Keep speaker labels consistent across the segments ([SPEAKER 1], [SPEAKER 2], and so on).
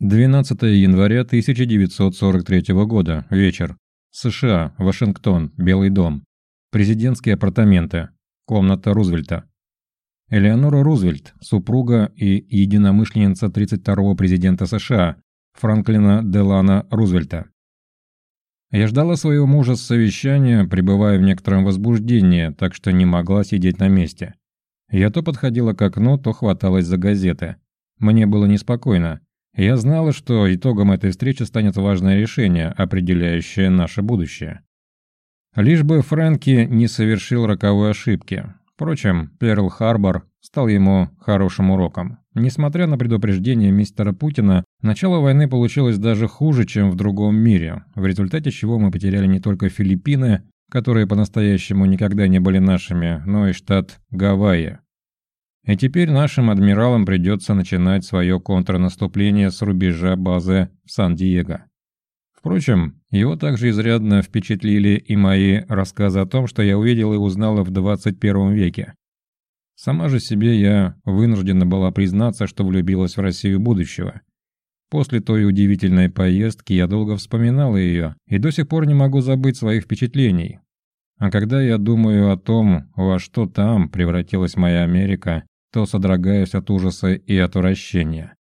[SPEAKER 1] 12 января 1943 года. Вечер. США. Вашингтон. Белый дом. Президентские апартаменты. Комната Рузвельта. Элеонора Рузвельт, супруга и единомышленница 32-го президента США Франклина Делана Рузвельта. Я ждала своего мужа с совещания, пребывая в некотором возбуждении, так что не могла сидеть на месте. Я то подходила к окну, то хваталась за газеты. Мне было неспокойно. Я знала, что итогом этой встречи станет важное решение, определяющее наше будущее. Лишь бы Фрэнки не совершил роковой ошибки. Впрочем, Перл-Харбор стал ему хорошим уроком. Несмотря на предупреждение мистера Путина, начало войны получилось даже хуже, чем в другом мире, в результате чего мы потеряли не только Филиппины, которые по-настоящему никогда не были нашими, но и штат Гавайи. И теперь нашим адмиралам придется начинать свое контрнаступление с рубежа базы Сан-Диего. Впрочем, его также изрядно впечатлили и мои рассказы о том, что я увидел и узнала в 21 веке. Сама же себе я вынуждена была признаться, что влюбилась в Россию будущего. После той удивительной поездки я долго вспоминала ее и до сих пор не могу забыть своих впечатлений. А когда я думаю о том, во что там превратилась моя Америка, то содрогаюсь от ужаса и отвращения.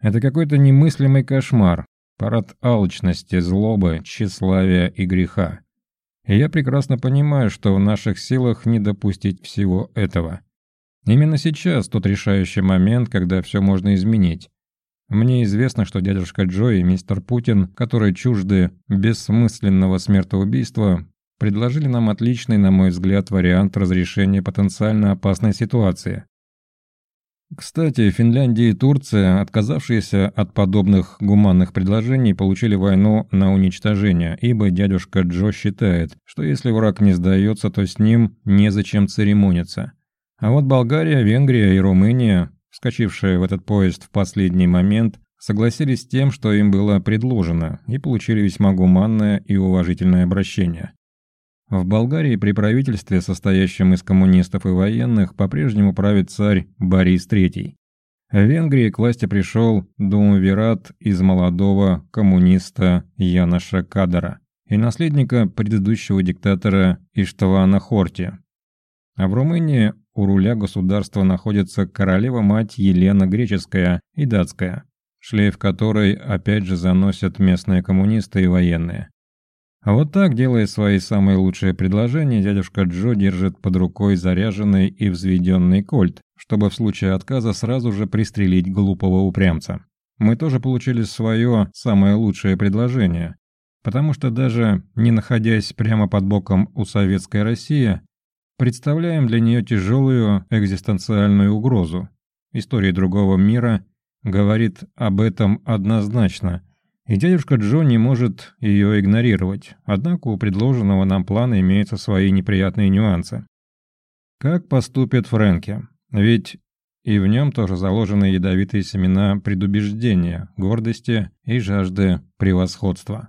[SPEAKER 1] Это какой-то немыслимый кошмар, парад алчности, злобы, тщеславия и греха. И я прекрасно понимаю, что в наших силах не допустить всего этого. Именно сейчас тот решающий момент, когда все можно изменить. Мне известно, что дядюшка Джо и мистер Путин, которые чужды бессмысленного смертоубийства, предложили нам отличный, на мой взгляд, вариант разрешения потенциально опасной ситуации. Кстати, Финляндия и Турция, отказавшиеся от подобных гуманных предложений, получили войну на уничтожение, ибо дядюшка Джо считает, что если враг не сдается, то с ним незачем церемониться. А вот Болгария, Венгрия и Румыния, вскочившие в этот поезд в последний момент, согласились с тем, что им было предложено, и получили весьма гуманное и уважительное обращение. В Болгарии при правительстве, состоящем из коммунистов и военных, по-прежнему правит царь Борис III. В Венгрии к власти пришел Думвират из молодого коммуниста Яноша Кадара и наследника предыдущего диктатора Иштвана Хорти. А в Румынии у руля государства находится королева-мать Елена Греческая и датская, шлейф которой опять же заносят местные коммунисты и военные. А вот так, делая свои самые лучшие предложения, дядюшка Джо держит под рукой заряженный и взведенный кольт, чтобы в случае отказа сразу же пристрелить глупого упрямца. Мы тоже получили свое самое лучшее предложение, потому что даже не находясь прямо под боком у советской России, представляем для нее тяжелую экзистенциальную угрозу. История другого мира говорит об этом однозначно – и дядюшка Джо не может ее игнорировать, однако у предложенного нам плана имеются свои неприятные нюансы. Как поступит Фрэнки? Ведь и в нем тоже заложены ядовитые семена предубеждения, гордости и жажды превосходства.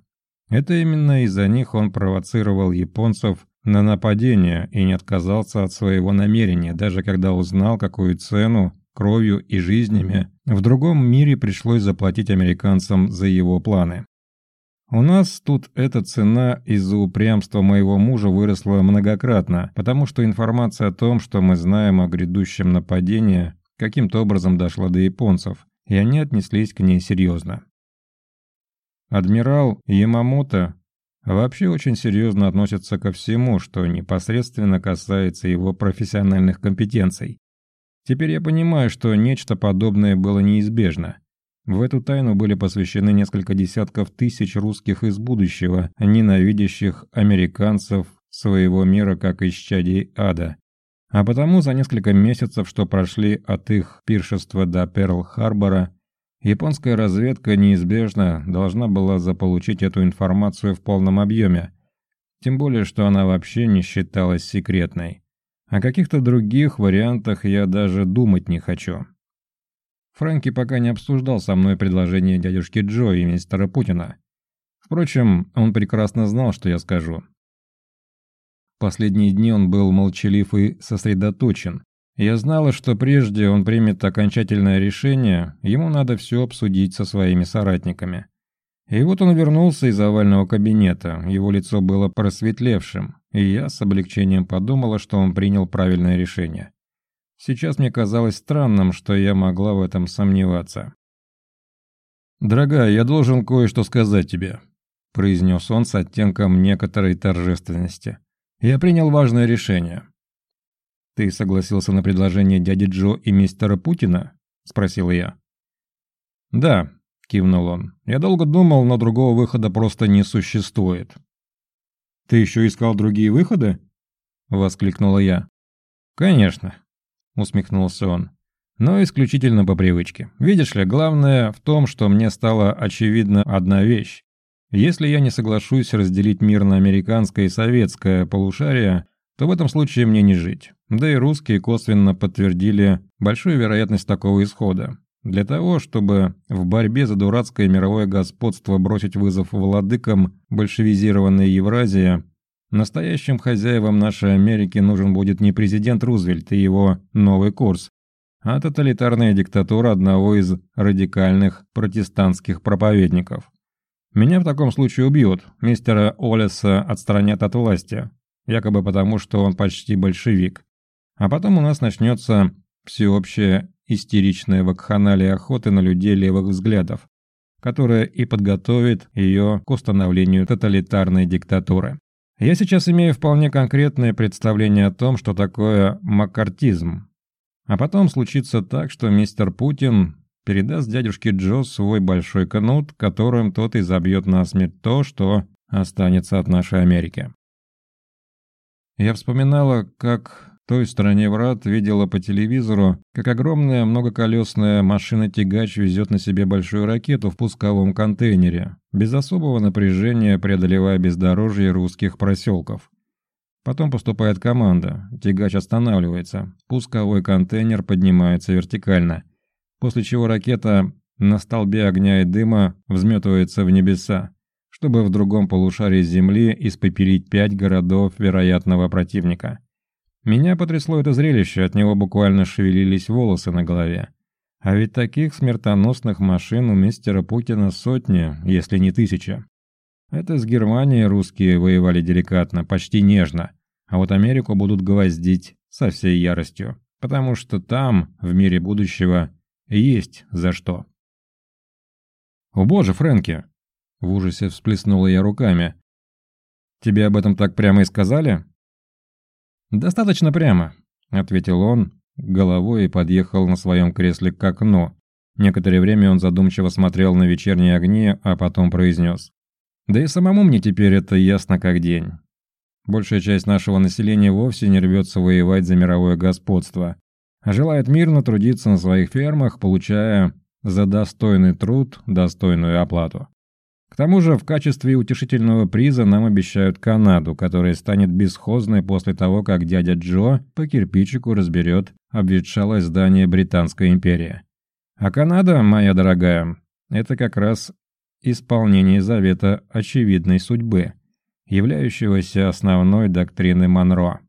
[SPEAKER 1] Это именно из-за них он провоцировал японцев на нападение и не отказался от своего намерения, даже когда узнал, какую цену кровью и жизнями, в другом мире пришлось заплатить американцам за его планы. У нас тут эта цена из-за упрямства моего мужа выросла многократно, потому что информация о том, что мы знаем о грядущем нападении, каким-то образом дошла до японцев, и они отнеслись к ней серьезно. Адмирал Ямамото вообще очень серьезно относится ко всему, что непосредственно касается его профессиональных компетенций. Теперь я понимаю, что нечто подобное было неизбежно. В эту тайну были посвящены несколько десятков тысяч русских из будущего, ненавидящих американцев своего мира как исчадий ада. А потому за несколько месяцев, что прошли от их пиршества до Перл-Харбора, японская разведка неизбежно должна была заполучить эту информацию в полном объеме, тем более, что она вообще не считалась секретной. О каких-то других вариантах я даже думать не хочу. Фрэнки пока не обсуждал со мной предложение дядюшки Джо и мистера Путина. Впрочем, он прекрасно знал, что я скажу. Последние дни он был молчалив и сосредоточен, Я знала, что прежде он примет окончательное решение, ему надо все обсудить со своими соратниками. И вот он вернулся из овального кабинета, его лицо было просветлевшим, и я с облегчением подумала, что он принял правильное решение. Сейчас мне казалось странным, что я могла в этом сомневаться. «Дорогая, я должен кое-что сказать тебе», – произнес он с оттенком некоторой торжественности. «Я принял важное решение». «Ты согласился на предложение дяди Джо и мистера Путина?» – спросил я. «Да», – кивнул он. «Я долго думал, но другого выхода просто не существует». «Ты еще искал другие выходы?» – воскликнула я. «Конечно», – усмехнулся он но исключительно по привычке. Видишь ли, главное в том, что мне стала очевидна одна вещь. Если я не соглашусь разделить мир на американское и советское полушария, то в этом случае мне не жить. Да и русские косвенно подтвердили большую вероятность такого исхода. Для того, чтобы в борьбе за дурацкое мировое господство бросить вызов владыкам большевизированной Евразии, настоящим хозяевам нашей Америки нужен будет не президент Рузвельт и его новый курс, а тоталитарная диктатура одного из радикальных протестантских проповедников. Меня в таком случае убьют, мистера Олеса отстранят от власти, якобы потому, что он почти большевик. А потом у нас начнется всеобщая истеричная вакханалия охоты на людей левых взглядов, которая и подготовит ее к установлению тоталитарной диктатуры. Я сейчас имею вполне конкретное представление о том, что такое маккартизм, а потом случится так, что мистер Путин передаст дядюшке Джо свой большой кнут, которым тот и забьет насмерть то, что останется от нашей Америки. Я вспоминала, как той стороне врат видела по телевизору, как огромная многоколесная машина-тягач везет на себе большую ракету в пусковом контейнере, без особого напряжения преодолевая бездорожье русских проселков. Потом поступает команда, тягач останавливается, пусковой контейнер поднимается вертикально, после чего ракета на столбе огня и дыма взметывается в небеса, чтобы в другом полушарии Земли испепелить пять городов вероятного противника. Меня потрясло это зрелище, от него буквально шевелились волосы на голове. А ведь таких смертоносных машин у мистера Путина сотни, если не тысяча. Это с Германией русские воевали деликатно, почти нежно. А вот Америку будут гвоздить со всей яростью. Потому что там, в мире будущего, есть за что. «О боже, Фрэнки!» В ужасе всплеснула я руками. «Тебе об этом так прямо и сказали?» «Достаточно прямо», — ответил он, головой и подъехал на своем кресле к окну. Некоторое время он задумчиво смотрел на вечерние огни, а потом произнес. Да и самому мне теперь это ясно как день. Большая часть нашего населения вовсе не рвется воевать за мировое господство, а желает мирно трудиться на своих фермах, получая за достойный труд достойную оплату. К тому же в качестве утешительного приза нам обещают Канаду, которая станет бесхозной после того, как дядя Джо по кирпичику разберет обветшалое здание Британской империи. А Канада, моя дорогая, это как раз исполнение завета очевидной судьбы, являющегося основной доктриной Монро.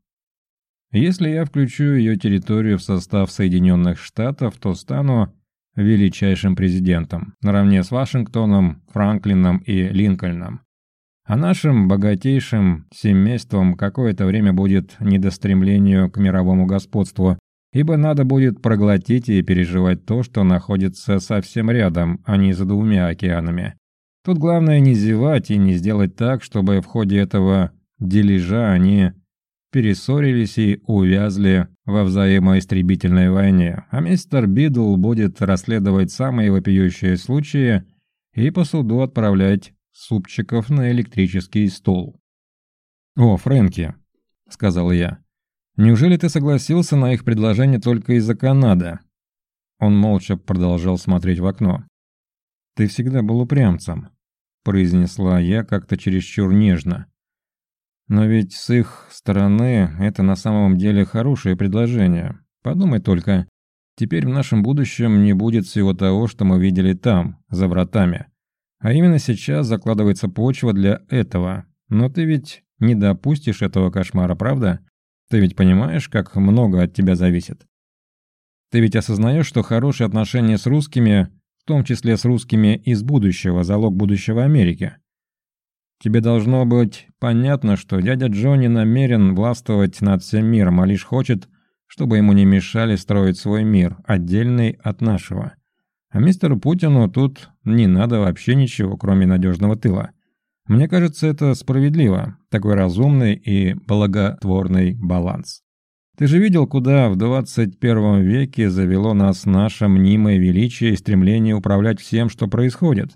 [SPEAKER 1] Если я включу ее территорию в состав Соединенных Штатов, то стану величайшим президентом, наравне с Вашингтоном, Франклином и Линкольном. А нашим богатейшим семейством какое-то время будет недостремлению к мировому господству, ибо надо будет проглотить и переживать то, что находится совсем рядом, а не за двумя океанами. Тут главное не зевать и не сделать так, чтобы в ходе этого дележа они перессорились и увязли во взаимоистребительной войне, а мистер Бидл будет расследовать самые вопиющие случаи и по суду отправлять супчиков на электрический стол. «О, Фрэнки», — сказал я, — «неужели ты согласился на их предложение только из-за Канады?» Он молча продолжал смотреть в окно. «Ты всегда был упрямцем произнесла я как-то чересчур нежно. Но ведь с их стороны это на самом деле хорошее предложение. Подумай только, теперь в нашем будущем не будет всего того, что мы видели там, за вратами. А именно сейчас закладывается почва для этого. Но ты ведь не допустишь этого кошмара, правда? Ты ведь понимаешь, как много от тебя зависит? Ты ведь осознаешь, что хорошие отношения с русскими, в том числе с русскими из будущего, залог будущего Америки? Тебе должно быть понятно, что дядя Джонни намерен властвовать над всем миром, а лишь хочет, чтобы ему не мешали строить свой мир, отдельный от нашего. А мистеру Путину тут не надо вообще ничего, кроме надежного тыла. Мне кажется, это справедливо, такой разумный и благотворный баланс. Ты же видел, куда в 21 веке завело нас наше мнимое величие и стремление управлять всем, что происходит.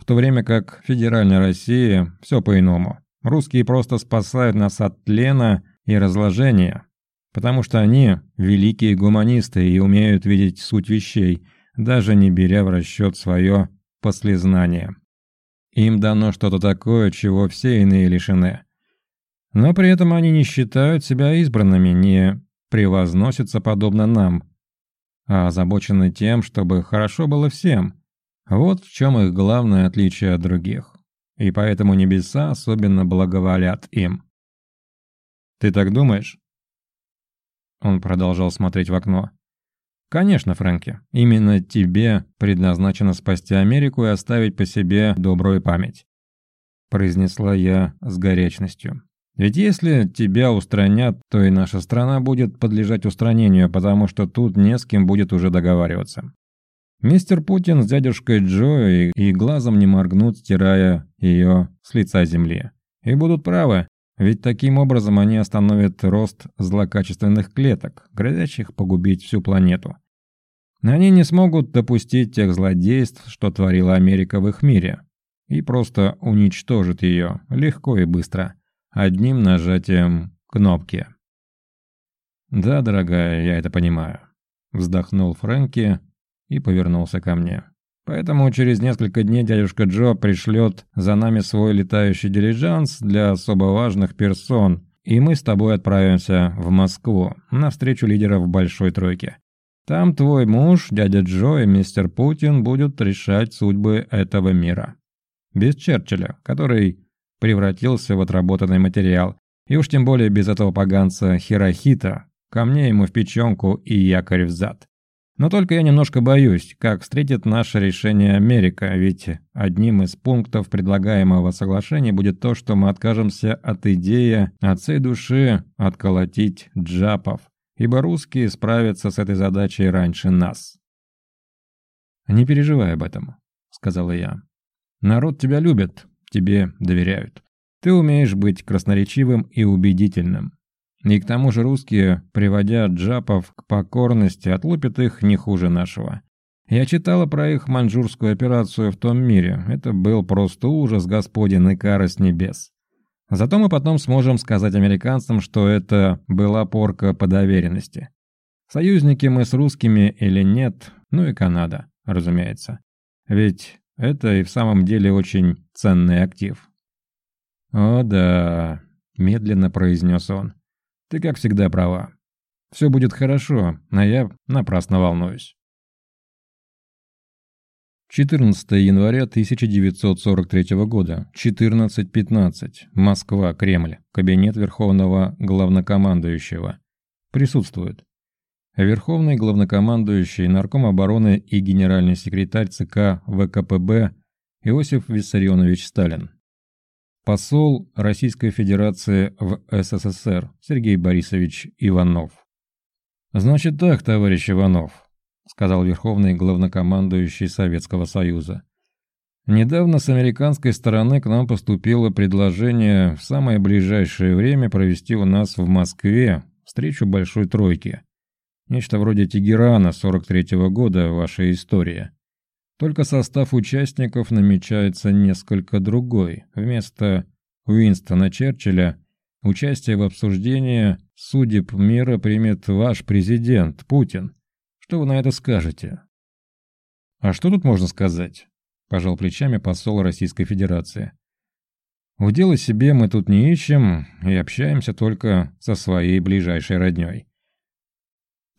[SPEAKER 1] В то время как в федеральной России все по-иному. Русские просто спасают нас от тлена и разложения, потому что они великие гуманисты и умеют видеть суть вещей, даже не беря в расчет свое послезнание. Им дано что-то такое, чего все иные лишены. Но при этом они не считают себя избранными, не превозносятся подобно нам, а озабочены тем, чтобы хорошо было всем. Вот в чем их главное отличие от других. И поэтому небеса особенно благоволят им. «Ты так думаешь?» Он продолжал смотреть в окно. «Конечно, Фрэнки, именно тебе предназначено спасти Америку и оставить по себе добрую память», произнесла я с горячностью. Ведь если тебя устранят, то и наша страна будет подлежать устранению, потому что тут не с кем будет уже договариваться. Мистер Путин с дядюшкой Джо и, и глазом не моргнут, стирая ее с лица земли. И будут правы, ведь таким образом они остановят рост злокачественных клеток, грозящих погубить всю планету. Они не смогут допустить тех злодейств, что творила Америка в их мире, и просто уничтожат ее легко и быстро – одним нажатием кнопки. «Да, дорогая, я это понимаю», — вздохнул Фрэнки и повернулся ко мне. «Поэтому через несколько дней дядюшка Джо пришлет за нами свой летающий дилижанс для особо важных персон, и мы с тобой отправимся в Москву на встречу лидеров Большой Тройки. Там твой муж, дядя Джо и мистер Путин будут решать судьбы этого мира. Без Черчилля, который превратился в отработанный материал. И уж тем более без этого поганца Хирохита. Мне ему в печенку и якорь в зад. Но только я немножко боюсь, как встретит наше решение Америка, ведь одним из пунктов предлагаемого соглашения будет то, что мы откажемся от идеи от души отколотить джапов, ибо русские справятся с этой задачей раньше нас. «Не переживай об этом», — сказала я. «Народ тебя любит, тебе доверяют. Ты умеешь быть красноречивым и убедительным. И к тому же русские, приводя джапов к покорности, отлупят их не хуже нашего. Я читала про их маньчжурскую операцию в том мире. Это был просто ужас господин и кара небес. Зато мы потом сможем сказать американцам, что это была порка по доверенности. Союзники мы с русскими или нет, ну и Канада, разумеется. Ведь это и в самом деле очень ценный актив. «О да», — медленно произнес он. «Ты, как всегда, права. Все будет хорошо, а я напрасно волнуюсь». 14 января 1943 года, 14.15, Москва, Кремль, кабинет Верховного Главнокомандующего. Присутствует. Верховный главнокомандующий, нарком обороны и генеральный секретарь ЦК ВКПБ Иосиф Виссарионович Сталин. Посол Российской Федерации в СССР Сергей Борисович Иванов. «Значит так, товарищ Иванов», — сказал Верховный главнокомандующий Советского Союза. «Недавно с американской стороны к нам поступило предложение в самое ближайшее время провести у нас в Москве встречу Большой Тройки». Нечто вроде Тегерана 43-го года вашей истории. Только состав участников намечается несколько другой. Вместо Уинстона Черчилля участие в обсуждении судеб мира примет ваш президент Путин. Что вы на это скажете? А что тут можно сказать? Пожал плечами посол Российской Федерации. В дело себе мы тут не ищем и общаемся только со своей ближайшей роднёй.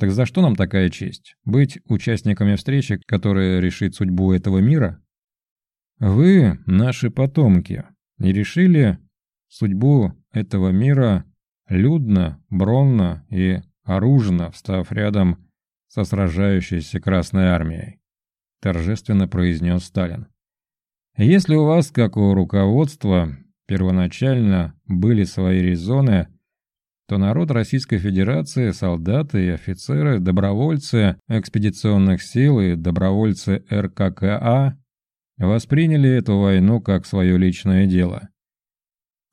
[SPEAKER 1] Так за что нам такая честь? Быть участниками встречи, которая решит судьбу этого мира? Вы, наши потомки, не решили судьбу этого мира людно, бронно и оружно, встав рядом со сражающейся Красной Армией», – торжественно произнес Сталин. «Если у вас, как у руководства, первоначально были свои резоны, то народ Российской Федерации, солдаты и офицеры, добровольцы экспедиционных сил и добровольцы РККА восприняли эту войну как свое личное дело.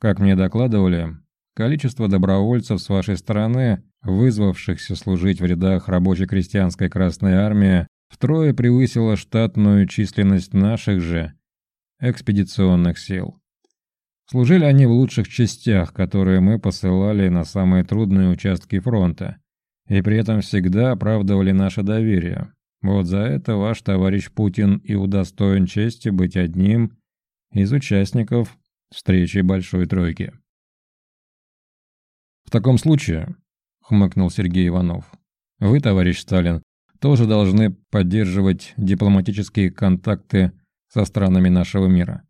[SPEAKER 1] Как мне докладывали, количество добровольцев с вашей стороны, вызвавшихся служить в рядах рабоче-крестьянской Красной Армии, втрое превысило штатную численность наших же экспедиционных сил. Служили они в лучших частях, которые мы посылали на самые трудные участки фронта, и при этом всегда оправдывали наше доверие. Вот за это ваш товарищ Путин и удостоен чести быть одним из участников встречи Большой Тройки. «В таком случае», — хмыкнул Сергей Иванов, — «вы, товарищ Сталин, тоже должны поддерживать дипломатические контакты со странами нашего мира.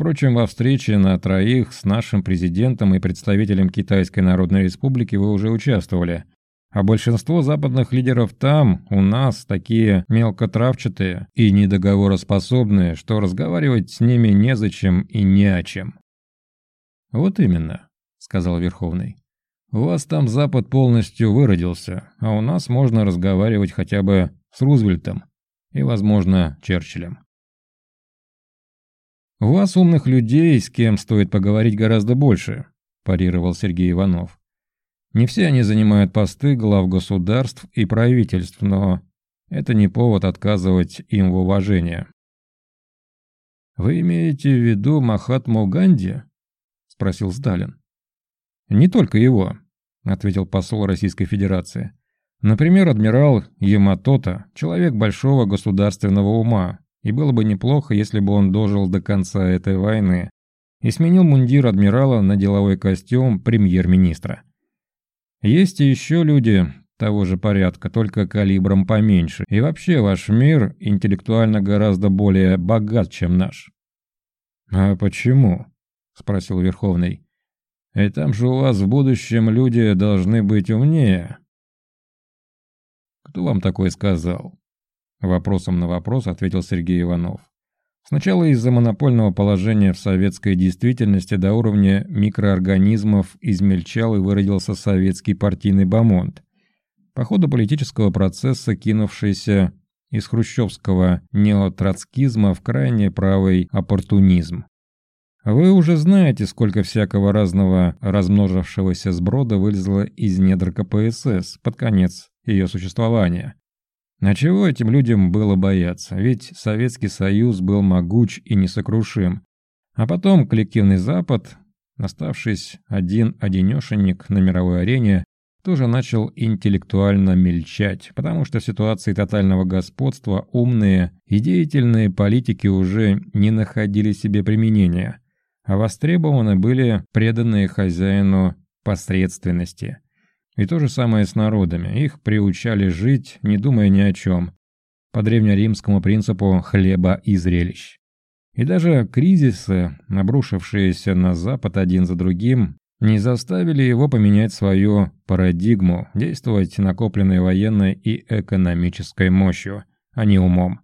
[SPEAKER 1] Впрочем, во встрече на троих с нашим президентом и представителем Китайской Народной Республики вы уже участвовали. А большинство западных лидеров там, у нас, такие мелкотравчатые и недоговороспособные, что разговаривать с ними незачем и не о чем. «Вот именно», — сказал Верховный. «У вас там Запад полностью выродился, а у нас можно разговаривать хотя бы с Рузвельтом и, возможно, Черчиллем». «У вас умных людей, с кем стоит поговорить гораздо больше», – парировал Сергей Иванов. «Не все они занимают посты глав государств и правительств, но это не повод отказывать им в уважении». «Вы имеете в виду Махатму Ганди?» – спросил Сталин. «Не только его», – ответил посол Российской Федерации. «Например, адмирал Яматота, человек большого государственного ума, и было бы неплохо, если бы он дожил до конца этой войны и сменил мундир адмирала на деловой костюм премьер-министра. Есть и еще люди того же порядка, только калибром поменьше. И вообще ваш мир интеллектуально гораздо более богат, чем наш. «А почему?» – спросил Верховный. «И там же у вас в будущем люди должны быть умнее». «Кто вам такое сказал?» Вопросом на вопрос ответил Сергей Иванов. Сначала из-за монопольного положения в советской действительности до уровня микроорганизмов измельчал и выродился советский партийный бомонд. По ходу политического процесса, кинувшийся из хрущевского неотроцкизма в крайне правый оппортунизм. Вы уже знаете, сколько всякого разного размножившегося сброда вылезло из недр КПСС под конец ее существования. А чего этим людям было бояться? Ведь Советский Союз был могуч и несокрушим. А потом коллективный Запад, оставшись один-одинешенек на мировой арене, тоже начал интеллектуально мельчать, потому что в ситуации тотального господства умные и деятельные политики уже не находили себе применения, а востребованы были преданные хозяину посредственности – и то же самое с народами. Их приучали жить, не думая ни о чем. По древнеримскому принципу хлеба и зрелищ. И даже кризисы, обрушившиеся на Запад один за другим, не заставили его поменять свою парадигму, действовать накопленной военной и экономической мощью, а не умом.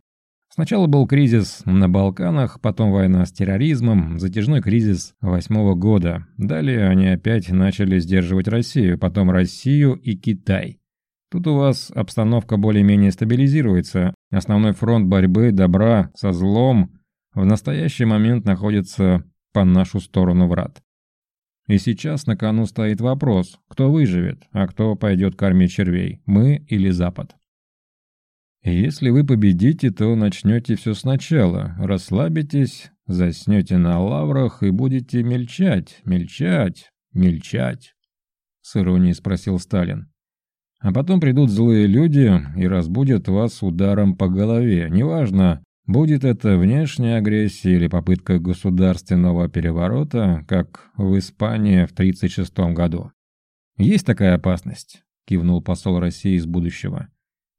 [SPEAKER 1] Сначала был кризис на Балканах, потом война с терроризмом, затяжной кризис восьмого года. Далее они опять начали сдерживать Россию, потом Россию и Китай. Тут у вас обстановка более-менее стабилизируется. Основной фронт борьбы добра со злом в настоящий момент находится по нашу сторону врат. И сейчас на кону стоит вопрос, кто выживет, а кто пойдет кормить червей, мы или Запад. Если вы победите, то начнете все сначала, расслабитесь, заснете на лаврах и будете мельчать, мельчать, мельчать. С иронией спросил Сталин. А потом придут злые люди и разбудят вас ударом по голове. Неважно, будет это внешняя агрессия или попытка государственного переворота, как в Испании в 1936 году. «Есть такая опасность», – кивнул посол России из будущего.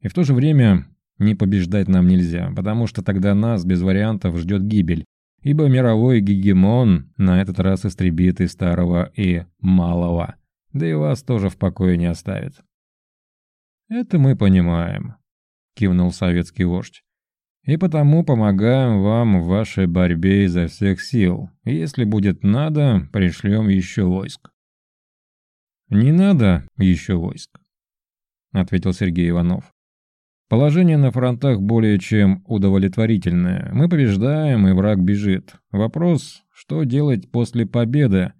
[SPEAKER 1] «И в то же время не побеждать нам нельзя, потому что тогда нас без вариантов ждет гибель, ибо мировой гегемон на этот раз истребит и старого, и малого, да и вас тоже в покое не оставит. «Это мы понимаем», кивнул советский вождь. «И потому помогаем вам в вашей борьбе изо всех сил. Если будет надо, пришлем еще войск». «Не надо еще войск», — ответил Сергей Иванов. Положение на фронтах более чем удовлетворительное. Мы побеждаем, и враг бежит. Вопрос, что делать после победы,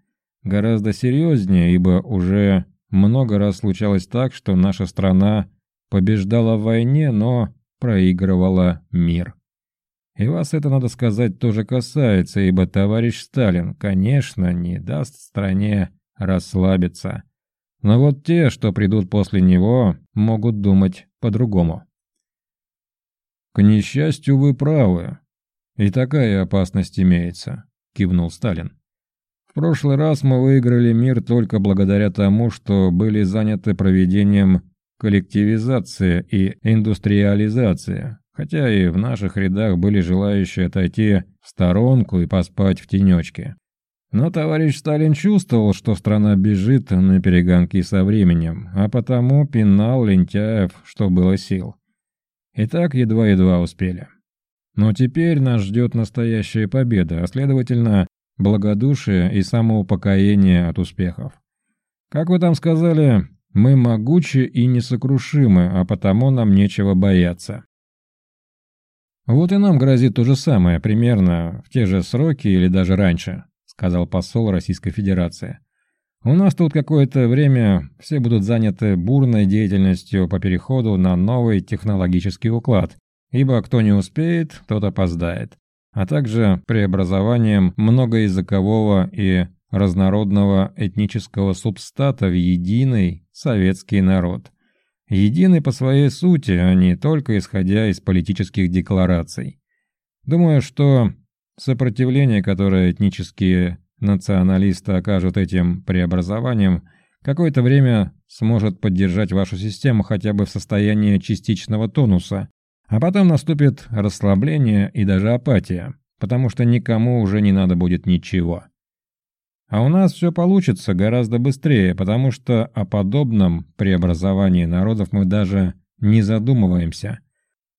[SPEAKER 1] гораздо серьезнее, ибо уже много раз случалось так, что наша страна побеждала в войне, но проигрывала мир. И вас это, надо сказать, тоже касается, ибо товарищ Сталин, конечно, не даст стране расслабиться. Но вот те, что придут после него, могут думать по-другому. «К несчастью, вы правы. И такая опасность имеется», — кивнул Сталин. «В прошлый раз мы выиграли мир только благодаря тому, что были заняты проведением коллективизации и индустриализации, хотя и в наших рядах были желающие отойти в сторонку и поспать в тенечке. Но товарищ Сталин чувствовал, что страна бежит на перегонки со временем, а потому пинал лентяев, что было сил. И так едва-едва успели. Но теперь нас ждет настоящая победа, а следовательно, благодушие и самоупокоение от успехов. Как вы там сказали, мы могучи и несокрушимы, а потому нам нечего бояться. Вот и нам грозит то же самое, примерно в те же сроки или даже раньше, сказал посол Российской Федерации. У нас тут какое-то время все будут заняты бурной деятельностью по переходу на новый технологический уклад, ибо кто не успеет, тот опоздает, а также преобразованием многоязыкового и разнородного этнического субстата в единый советский народ. Единый по своей сути, а не только исходя из политических деклараций. Думаю, что сопротивление, которое этнические националисты окажут этим преобразованием, какое-то время сможет поддержать вашу систему хотя бы в состоянии частичного тонуса, а потом наступит расслабление и даже апатия, потому что никому уже не надо будет ничего. А у нас все получится гораздо быстрее, потому что о подобном преобразовании народов мы даже не задумываемся –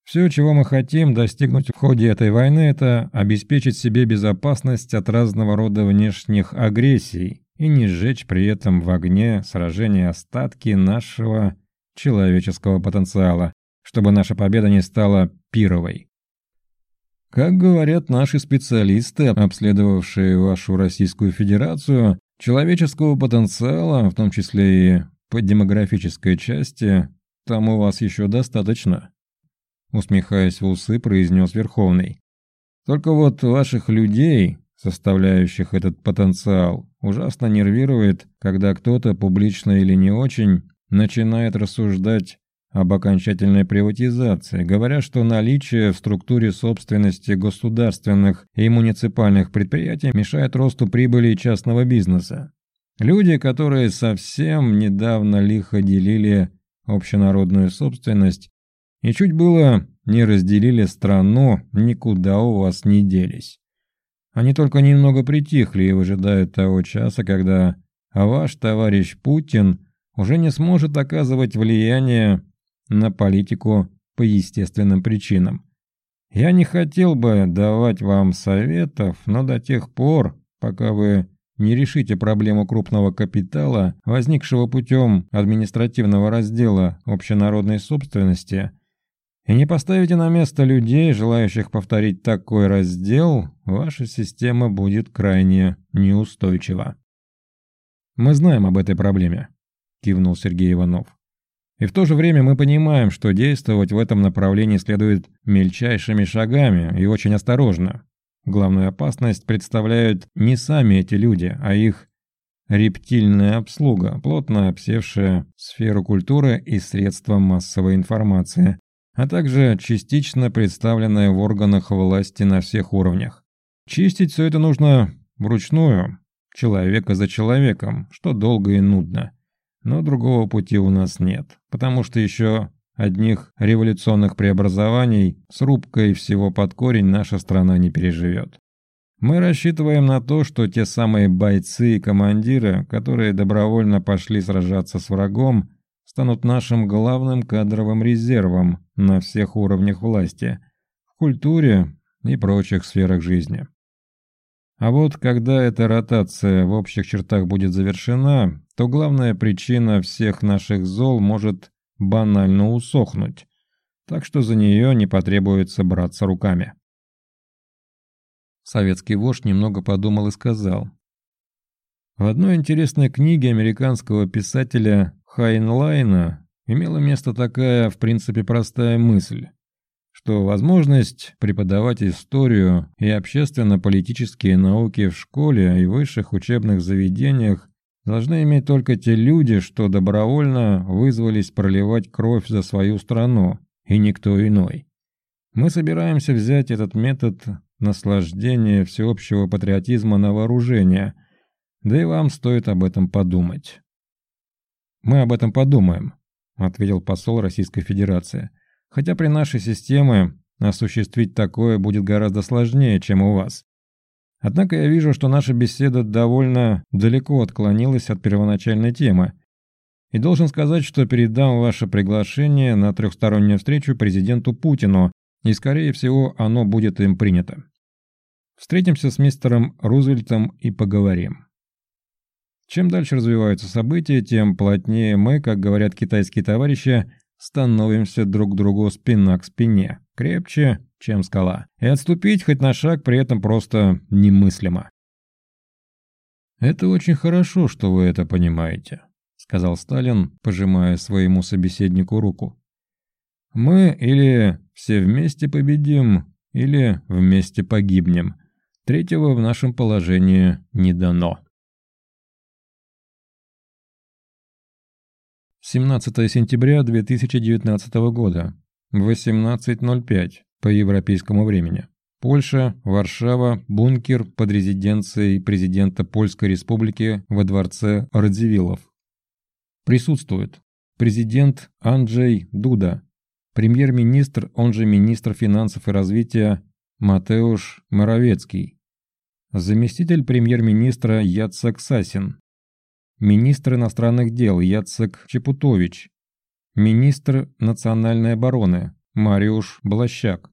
[SPEAKER 1] все, чего мы хотим достигнуть в ходе этой войны, это обеспечить себе безопасность от разного рода внешних агрессий и не сжечь при этом в огне сражения остатки нашего человеческого потенциала, чтобы наша победа не стала пировой. Как говорят наши специалисты, обследовавшие вашу Российскую Федерацию, человеческого потенциала, в том числе и по демографической части, там у вас еще достаточно усмехаясь в усы, произнес Верховный. Только вот ваших людей, составляющих этот потенциал, ужасно нервирует, когда кто-то, публично или не очень, начинает рассуждать об окончательной приватизации, говоря, что наличие в структуре собственности государственных и муниципальных предприятий мешает росту прибыли частного бизнеса. Люди, которые совсем недавно лихо делили общенародную собственность, и чуть было не разделили страну, никуда у вас не делись. Они только немного притихли и выжидают того часа, когда ваш товарищ Путин уже не сможет оказывать влияние на политику по естественным причинам. Я не хотел бы давать вам советов, но до тех пор, пока вы не решите проблему крупного капитала, возникшего путем административного раздела общенародной собственности, и не поставите на место людей, желающих повторить такой раздел, ваша система будет крайне неустойчива. «Мы знаем об этой проблеме», – кивнул Сергей Иванов. «И в то же время мы понимаем, что действовать в этом направлении следует мельчайшими шагами и очень осторожно. Главную опасность представляют не сами эти люди, а их рептильная обслуга, плотно обсевшая сферу культуры и средства массовой информации, а также частично представленная в органах власти на всех уровнях. Чистить все это нужно вручную, человека за человеком, что долго и нудно. Но другого пути у нас нет, потому что еще одних революционных преобразований с рубкой всего под корень наша страна не переживет. Мы рассчитываем на то, что те самые бойцы и командиры, которые добровольно пошли сражаться с врагом, станут нашим главным кадровым резервом на всех уровнях власти, в культуре и прочих сферах жизни. А вот когда эта ротация в общих чертах будет завершена, то главная причина всех наших зол может банально усохнуть, так что за нее не потребуется браться руками. Советский вождь немного подумал и сказал. В одной интересной книге американского писателя Хайнлайна имела место такая, в принципе, простая мысль, что возможность преподавать историю и общественно-политические науки в школе и высших учебных заведениях должны иметь только те люди, что добровольно вызвались проливать кровь за свою страну, и никто иной. Мы собираемся взять этот метод наслаждения всеобщего патриотизма на вооружение, да и вам стоит об этом подумать. «Мы об этом подумаем», — ответил посол Российской Федерации. «Хотя при нашей системе осуществить такое будет гораздо сложнее, чем у вас. Однако я вижу, что наша беседа довольно далеко отклонилась от первоначальной темы, и должен сказать, что передам ваше приглашение на трехстороннюю встречу президенту Путину, и, скорее всего, оно будет им принято. Встретимся с мистером Рузвельтом и поговорим. Чем дальше развиваются события, тем плотнее мы, как говорят китайские товарищи, становимся друг другу спина к спине, крепче, чем скала. И отступить хоть на шаг при этом просто немыслимо. «Это очень хорошо, что вы это понимаете», — сказал Сталин, пожимая своему собеседнику руку. «Мы или все вместе победим, или вместе погибнем. Третьего в нашем положении не дано». 17 сентября 2019 года, 18.05 по европейскому времени. Польша, Варшава, бункер под резиденцией президента Польской Республики во дворце Радзивиллов. Присутствует президент Анджей Дуда, премьер-министр, он же министр финансов и развития Матеуш Моровецкий, заместитель премьер-министра Яцек Сасин, министр иностранных дел Яцек Чепутович, министр национальной обороны Мариуш Блащак,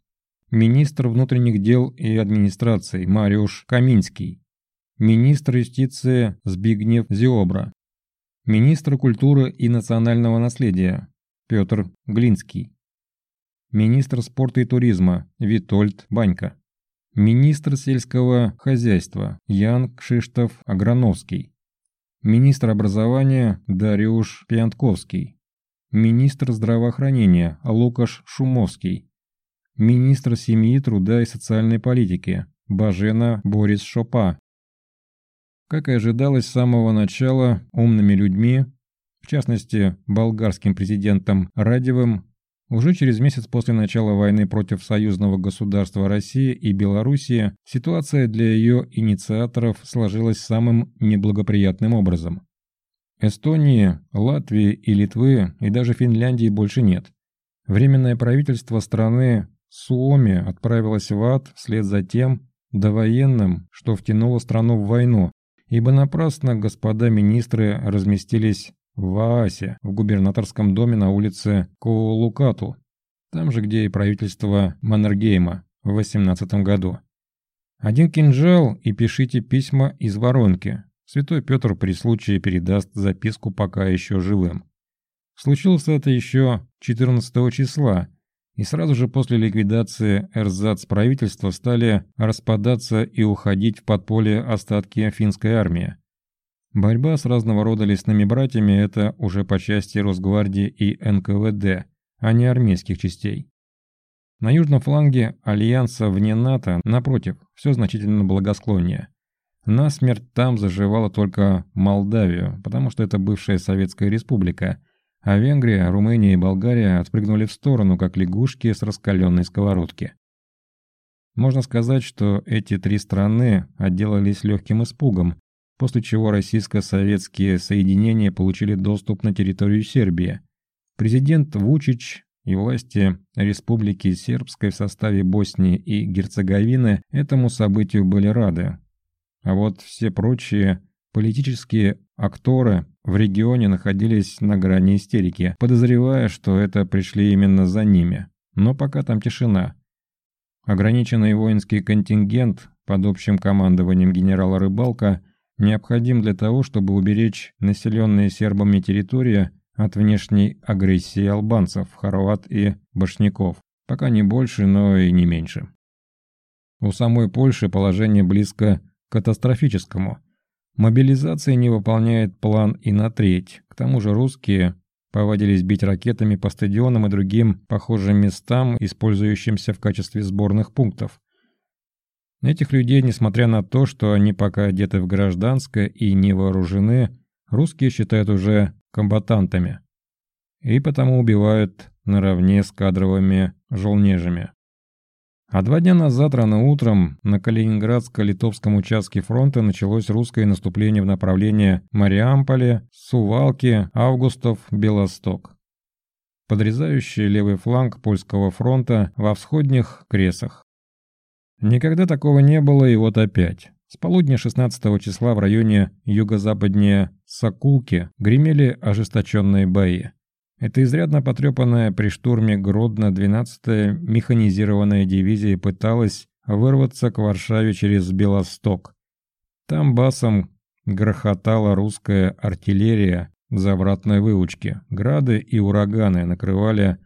[SPEAKER 1] министр внутренних дел и администрации Мариуш Каминский, министр юстиции Збигнев Зиобра, министр культуры и национального наследия Петр Глинский, министр спорта и туризма Витольд Банька, министр сельского хозяйства Ян Кшиштов Аграновский, министр образования Дариуш Пьянтковский, министр здравоохранения Лукаш Шумовский, министр семьи, труда и социальной политики Бажена Борис Шопа. Как и ожидалось с самого начала, умными людьми, в частности, болгарским президентом Радевым, уже через месяц после начала войны против союзного государства России и Белоруссии ситуация для ее инициаторов сложилась самым неблагоприятным образом. Эстонии, Латвии и Литвы и даже Финляндии больше нет. Временное правительство страны Суоми отправилось в ад вслед за тем довоенным, что втянуло страну в войну, ибо напрасно господа министры разместились в Аасе, в губернаторском доме на улице Коулукату, там же, где и правительство Маннергейма в 18 году. Один кинжал и пишите письма из воронки. Святой Петр при случае передаст записку пока еще живым. Случилось это еще 14 числа, и сразу же после ликвидации эрзац правительства стали распадаться и уходить в подполье остатки финской армии. Борьба с разного рода лесными братьями – это уже по части Росгвардии и НКВД, а не армейских частей. На южном фланге альянса вне НАТО, напротив, все значительно благосклоннее. Насмерть там заживала только Молдавию, потому что это бывшая Советская Республика, а Венгрия, Румыния и Болгария отпрыгнули в сторону, как лягушки с раскаленной сковородки. Можно сказать, что эти три страны отделались легким испугом, после чего российско-советские соединения получили доступ на территорию Сербии. Президент Вучич и власти Республики Сербской в составе Боснии и Герцеговины этому событию были рады. А вот все прочие политические акторы в регионе находились на грани истерики, подозревая, что это пришли именно за ними, но пока там тишина. Ограниченный воинский контингент под общим командованием генерала Рыбалка необходим для того, чтобы уберечь населенные сербами территории от внешней агрессии албанцев, хорват и башняков, пока не больше, но и не меньше. У самой Польши положение близко к катастрофическому. Мобилизация не выполняет план и на треть. К тому же русские повадились бить ракетами по стадионам и другим похожим местам, использующимся в качестве сборных пунктов. Этих людей, несмотря на то, что они пока одеты в гражданское и не вооружены, русские считают уже комбатантами. И потому убивают наравне с кадровыми жолнежами. А два дня назад, рано утром, на Калининградско-Литовском участке фронта началось русское наступление в направлении Мариамполя, Сувалки, Августов, Белосток, подрезающее левый фланг польского фронта во всходних кресах. Никогда такого не было, и вот опять. С полудня 16 числа в районе юго-западнее Сокулки гремели ожесточенные бои. Это изрядно потрепанная при штурме Гродно 12-я механизированная дивизия пыталась вырваться к Варшаве через Белосток. Там басом грохотала русская артиллерия за обратной выучки. Грады и ураганы накрывали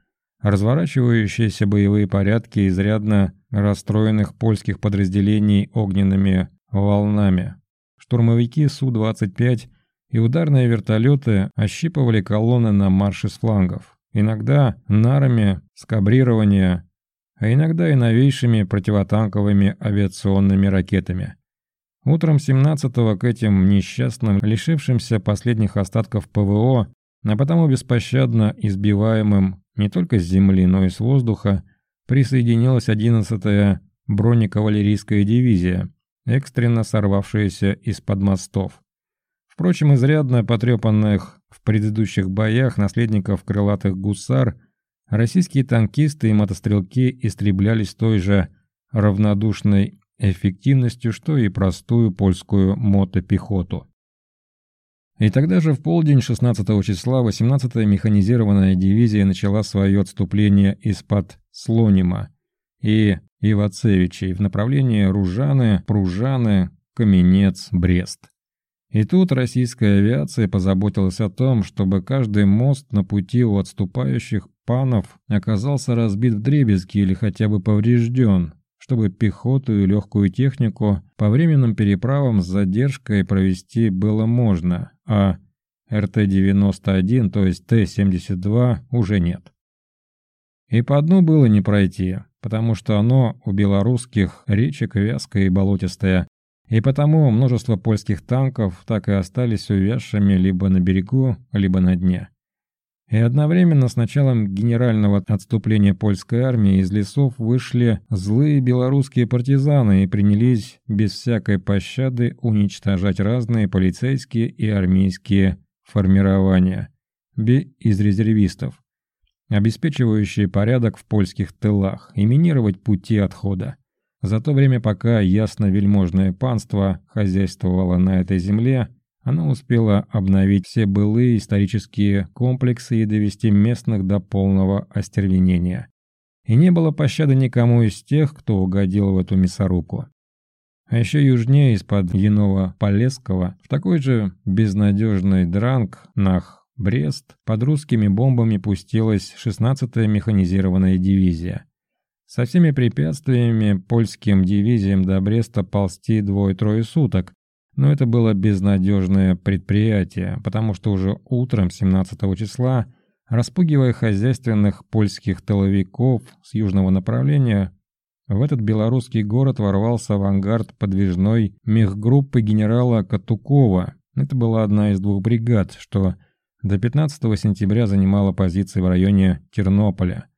[SPEAKER 1] разворачивающиеся боевые порядки изрядно расстроенных польских подразделений огненными волнами. Штурмовики Су-25 и ударные вертолеты ощипывали колонны на марше с флангов. Иногда нарами скабрирования, а иногда и новейшими противотанковыми авиационными ракетами. Утром 17-го к этим несчастным, лишившимся последних остатков ПВО, а потому беспощадно избиваемым не только с земли, но и с воздуха, присоединилась 11-я бронекавалерийская дивизия, экстренно сорвавшаяся из-под мостов. Впрочем, изрядно потрепанных в предыдущих боях наследников крылатых гусар, российские танкисты и мотострелки истреблялись той же равнодушной эффективностью, что и простую польскую мотопехоту. И тогда же в полдень 16 числа 18-я механизированная дивизия начала свое отступление из-под Слонима и Ивацевичей в направлении Ружаны, Пружаны, Каменец, Брест. И тут российская авиация позаботилась о том, чтобы каждый мост на пути у отступающих панов оказался разбит в дребезги или хотя бы поврежден, чтобы пехоту и легкую технику по временным переправам с задержкой провести было можно, а РТ-91, то есть Т-72, уже нет. И по дну было не пройти, потому что оно у белорусских речек вязкое и болотистое, и потому множество польских танков так и остались увязшими либо на берегу, либо на дне. И одновременно с началом генерального отступления польской армии из лесов вышли злые белорусские партизаны и принялись без всякой пощады уничтожать разные полицейские и армейские формирования, би из резервистов, обеспечивающие порядок в польских тылах и минировать пути отхода. За то время, пока ясно-вельможное панство хозяйствовало на этой земле, оно успело обновить все былые исторические комплексы и довести местных до полного остервенения. И не было пощады никому из тех, кто угодил в эту мясорубку. А еще южнее, из-под Янова-Полесского, в такой же безнадежный дранг, нах, Брест, под русскими бомбами пустилась 16-я механизированная дивизия – со всеми препятствиями польским дивизиям до Бреста ползти двое-трое суток, но это было безнадежное предприятие, потому что уже утром 17 числа, распугивая хозяйственных польских тыловиков с южного направления, в этот белорусский город ворвался авангард подвижной мехгруппы генерала Катукова. Это была одна из двух бригад, что до 15 сентября занимала позиции в районе Тернополя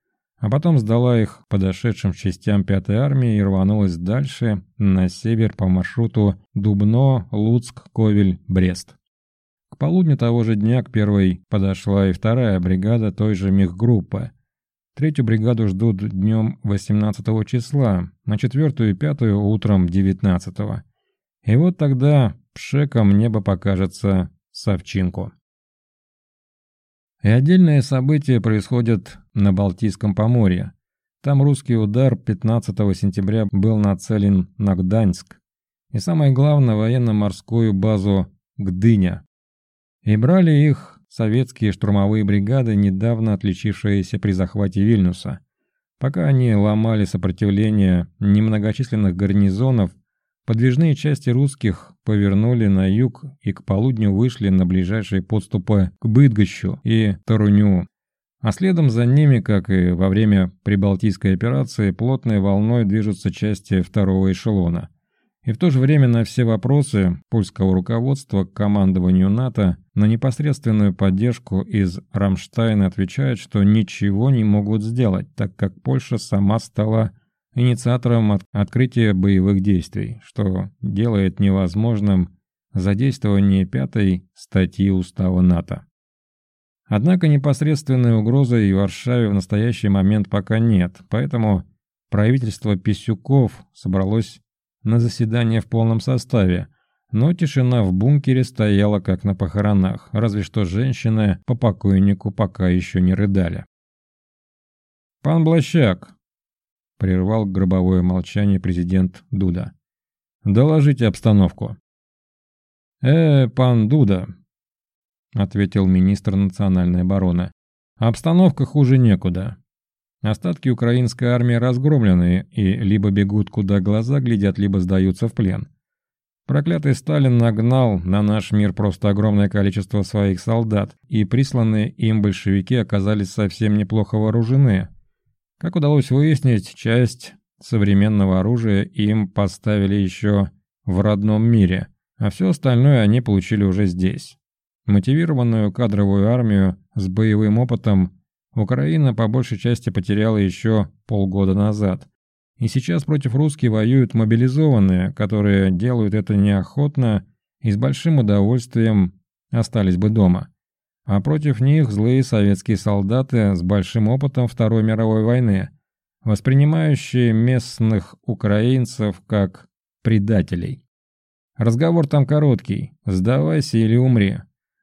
[SPEAKER 1] а потом сдала их подошедшим частям 5-й армии и рванулась дальше, на север по маршруту Дубно, Луцк, Ковель, Брест. К полудню того же дня к первой подошла и вторая бригада той же мехгруппы. Третью бригаду ждут днем 18 числа, на четвертую и пятую утром 19 -го. И вот тогда пшеком небо покажется Савчинку. И отдельные события происходят на Балтийском поморье. Там русский удар 15 сентября был нацелен на Гданьск и самое главное военно-морскую базу Гдыня. И брали их советские штурмовые бригады, недавно отличившиеся при захвате Вильнюса. Пока они ломали сопротивление немногочисленных гарнизонов, подвижные части русских повернули на юг и к полудню вышли на ближайшие подступы к Быдгощу и Таруню. А следом за ними, как и во время Прибалтийской операции, плотной волной движутся части второго эшелона – и в то же время на все вопросы польского руководства к командованию НАТО на непосредственную поддержку из Рамштайна отвечают, что ничего не могут сделать, так как Польша сама стала инициатором от открытия боевых действий, что делает невозможным задействование пятой статьи Устава НАТО. Однако непосредственной угрозы и Варшаве в настоящий момент пока нет, поэтому правительство Писюков собралось на заседание в полном составе, но тишина в бункере стояла как на похоронах, разве что женщины по покойнику пока еще не рыдали. «Пан Блащак!» — прервал гробовое молчание президент Дуда. «Доложите обстановку». «Э, пан Дуда», — ответил министр национальной обороны. «Обстановка хуже некуда. Остатки украинской армии разгромлены и либо бегут куда глаза глядят, либо сдаются в плен. Проклятый Сталин нагнал на наш мир просто огромное количество своих солдат, и присланные им большевики оказались совсем неплохо вооружены. Как удалось выяснить, часть современного оружия им поставили еще в родном мире, а все остальное они получили уже здесь. Мотивированную кадровую армию с боевым опытом Украина по большей части потеряла еще полгода назад. И сейчас против русских воюют мобилизованные, которые делают это неохотно и с большим удовольствием остались бы дома. А против них злые советские солдаты с большим опытом Второй мировой войны, воспринимающие местных украинцев как предателей. Разговор там короткий «сдавайся или умри».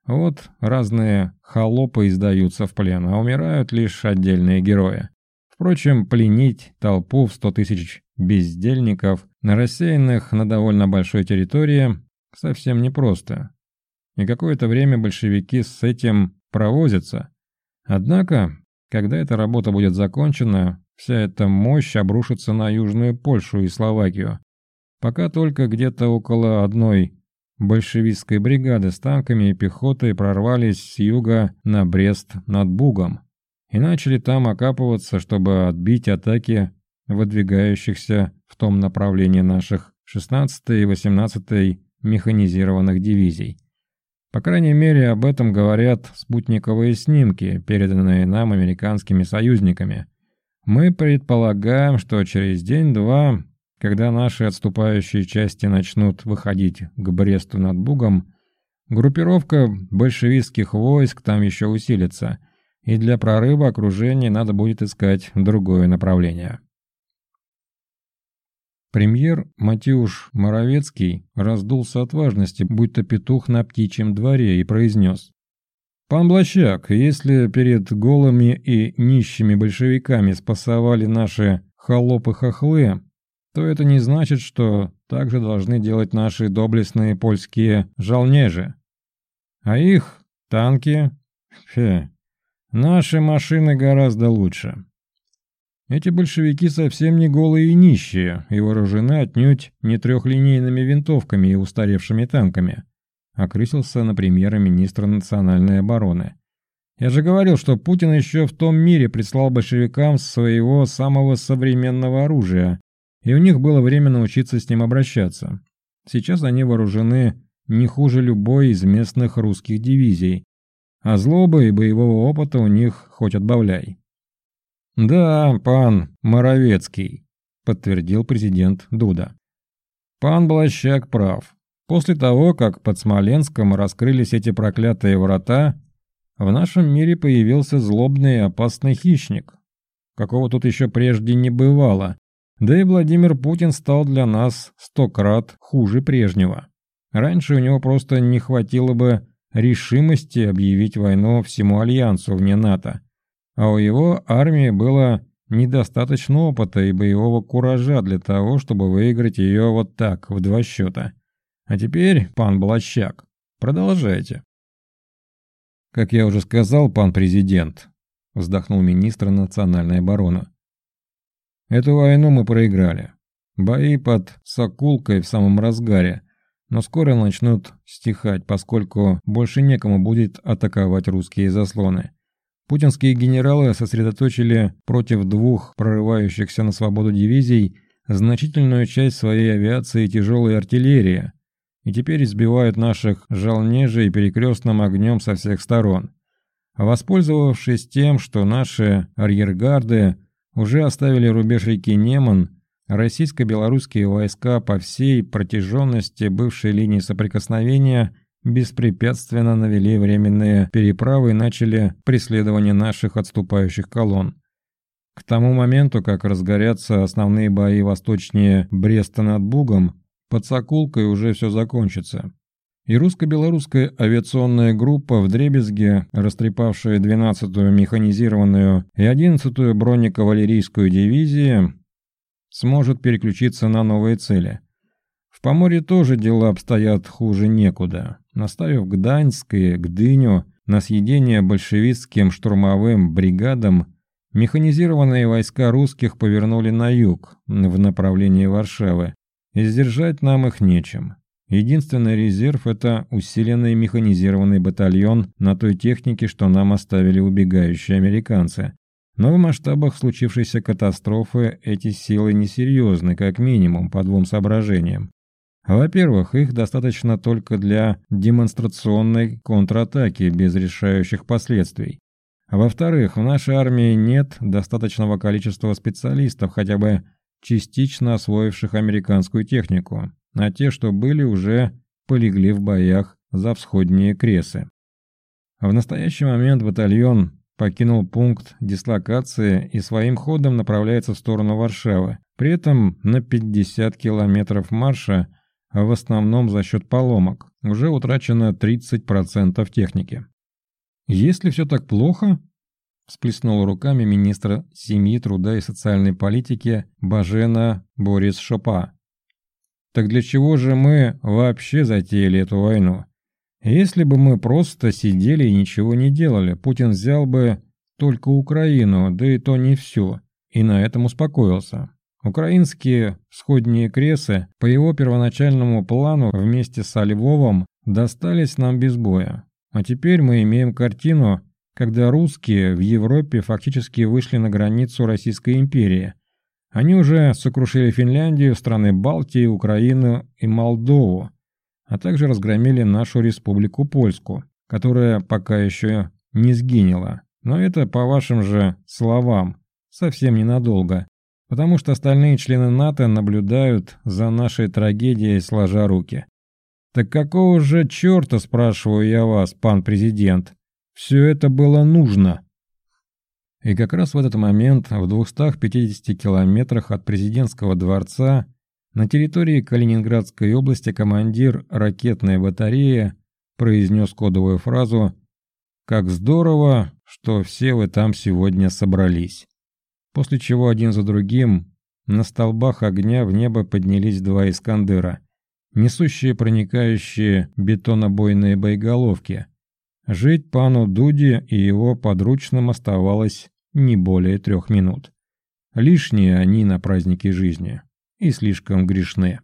[SPEAKER 1] Вот разные холопы издаются в плен, а умирают лишь отдельные герои. Впрочем, пленить толпу в сто тысяч бездельников, рассеянных на довольно большой территории, совсем непросто. И какое-то время большевики с этим провозятся. Однако, когда эта работа будет закончена, вся эта мощь обрушится на Южную Польшу и Словакию. Пока только где-то около одной большевистской бригады с танками и пехотой прорвались с юга на Брест над Бугом и начали там окапываться, чтобы отбить атаки выдвигающихся в том направлении наших 16-й и 18-й механизированных дивизий. По крайней мере, об этом говорят спутниковые снимки, переданные нам американскими союзниками. Мы предполагаем, что через день-два когда наши отступающие части начнут выходить к Бресту над Бугом, группировка большевистских войск там еще усилится, и для прорыва окружения надо будет искать другое направление. Премьер Матюш Моровецкий раздулся от важности, будто петух на птичьем дворе, и произнес. «Пан Блащак, если перед голыми и нищими большевиками спасовали наши холопы-хохлы, то это не значит, что так же должны делать наши доблестные польские жалнежи. А их танки... Фе, наши машины гораздо лучше. Эти большевики совсем не голые и нищие, и вооружены отнюдь не трехлинейными винтовками и устаревшими танками. Окрысился на премьера-министра национальной обороны. Я же говорил, что Путин еще в том мире прислал большевикам своего самого современного оружия, и у них было время научиться с ним обращаться. Сейчас они вооружены не хуже любой из местных русских дивизий, а злобы и боевого опыта у них хоть отбавляй. «Да, пан Моровецкий», — подтвердил президент Дуда. «Пан Блащак прав. После того, как под Смоленском раскрылись эти проклятые врата, в нашем мире появился злобный и опасный хищник, какого тут еще прежде не бывало, да и Владимир Путин стал для нас сто крат хуже прежнего. Раньше у него просто не хватило бы решимости объявить войну всему Альянсу вне НАТО, а у его армии было недостаточно опыта и боевого куража для того, чтобы выиграть ее вот так, в два счета. А теперь, пан Блащак, продолжайте. Как я уже сказал, пан президент, вздохнул министр национальной обороны. Эту войну мы проиграли. Бои под Сокулкой в самом разгаре, но скоро начнут стихать, поскольку больше некому будет атаковать русские заслоны. Путинские генералы сосредоточили против двух прорывающихся на свободу дивизий значительную часть своей авиации и тяжелой артиллерии, и теперь избивают наших жалнежей перекрестным огнем со всех сторон. Воспользовавшись тем, что наши арьергарды уже оставили рубеж реки Неман, российско-белорусские войска по всей протяженности бывшей линии соприкосновения беспрепятственно навели временные переправы и начали преследование наших отступающих колонн. К тому моменту, как разгорятся основные бои восточнее Бреста над Бугом, под Сокулкой уже все закончится. И русско-белорусская авиационная группа в Дребезге, растрепавшая 12-ю механизированную и 11-ю бронекавалерийскую дивизии, сможет переключиться на новые цели. В Поморье тоже дела обстоят хуже некуда. Наставив Гданьск и Гдыню на съедение большевистским штурмовым бригадам, механизированные войска русских повернули на юг, в направлении Варшавы, и сдержать нам их нечем. Единственный резерв – это усиленный механизированный батальон на той технике, что нам оставили убегающие американцы, но в масштабах случившейся катастрофы эти силы несерьезны, как минимум, по двум соображениям. Во-первых, их достаточно только для демонстрационной контратаки без решающих последствий. во-вторых, в нашей армии нет достаточного количества специалистов, хотя бы частично освоивших американскую технику, а те, что были, уже полегли в боях за всходние кресы. В настоящий момент батальон покинул пункт дислокации и своим ходом направляется в сторону Варшавы. При этом на 50 километров марша, а в основном за счет поломок, уже утрачено 30% техники. Если все так плохо, всплеснула руками министра семьи, труда и социальной политики Бажена Борис Шопа. Так для чего же мы вообще затеяли эту войну? Если бы мы просто сидели и ничего не делали, Путин взял бы только Украину, да и то не все, и на этом успокоился. Украинские сходние кресы по его первоначальному плану вместе со Львовом достались нам без боя. А теперь мы имеем картину, когда русские в Европе фактически вышли на границу Российской империи. Они уже сокрушили Финляндию, страны Балтии, Украину и Молдову, а также разгромили нашу республику Польску, которая пока еще не сгинела. Но это, по вашим же словам, совсем ненадолго, потому что остальные члены НАТО наблюдают за нашей трагедией сложа руки. Так какого же черта, спрашиваю я вас, пан президент, все это было нужно? И как раз в этот момент, в 250 километрах от президентского дворца, на территории Калининградской области командир ракетной батареи произнес кодовую фразу «Как здорово, что все вы там сегодня собрались». После чего один за другим на столбах огня в небо поднялись два «Искандера», несущие проникающие бетонобойные боеголовки. Жить пану Дуде и его подручным оставалось не более трех минут. Лишние они на празднике жизни и слишком грешны.